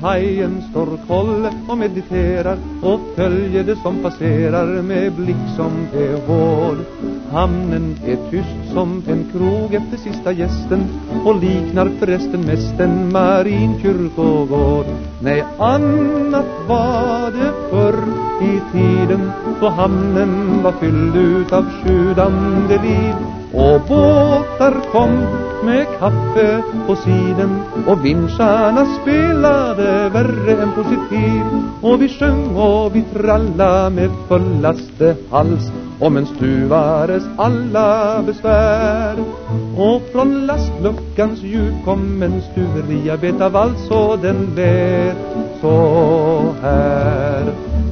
kajen står koll och mediterar och följer det som passerar med blick som är hård. Hamnen är tyst som en krog efter sista gästen och liknar förresten mest en marinkyrkogård. Nej, annat var det förr i tiden då hamnen var fylld utav sjudande liv och båtar kom med kaffe på siden Och vinscharna spelade värre än positiv. Och vi sjöng och vi tralla med fullaste hals. Om en stuvares alla besvär. Och från lastluckans djup kom en stuveriarbetarvals Och den lät så här.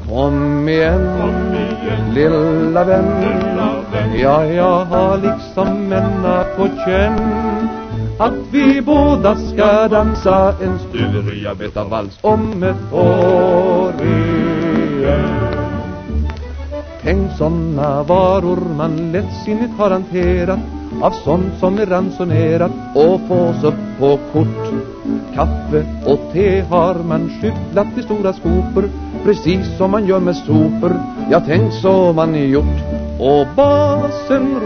Kom igen, Kom igen lilla vän, lilla vän. Ja, jag har liksom som männa på känn att vi båda ska dansa en stuveriarbetarvals om ett år igen. Tänk såna varor man lättsinnigt har hanterat av sånt som är ransonerat och fås upp på kort. Kaffe och te har man skyfflat i stora skopor precis som man gör med sopor. Ja, tänk så man gjort. Och basen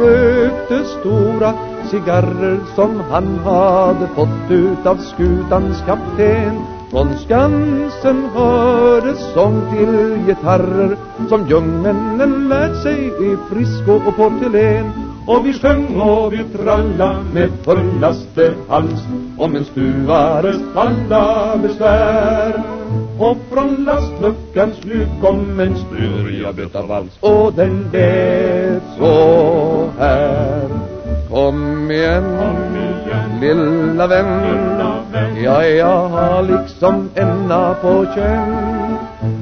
rökte stora cigarrer som han hade fått ut av skutans kapten. Från Skansen hördes sång till gitarrer Som jungmännen lärt sig i Frisco och portelen. Och vi sjöng och vi tralla med fullaste hals Om en stuvares alla besvär. Och från lastluckans slut kom en sturiarbetarvals Och den lät så här. Kom igen, lilla, vän. Ja, jag har liksom enna på känn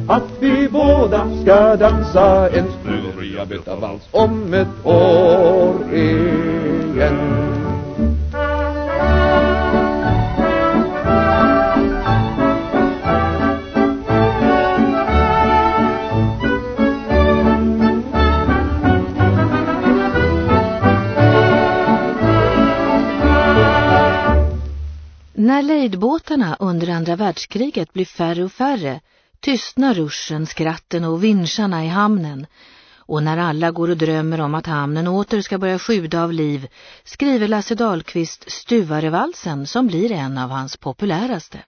Att vi båda ska dansa en stuveriarbetarvals Om ett år igen. När lejdbåtarna under andra världskriget blir färre och färre tystnar ruschen, skratten och vinscharna i hamnen. Och när alla går och drömmer om att hamnen åter ska börja sjuda av liv skriver Lasse Dahlqvist Stuvarevalsen som blir en av hans populäraste.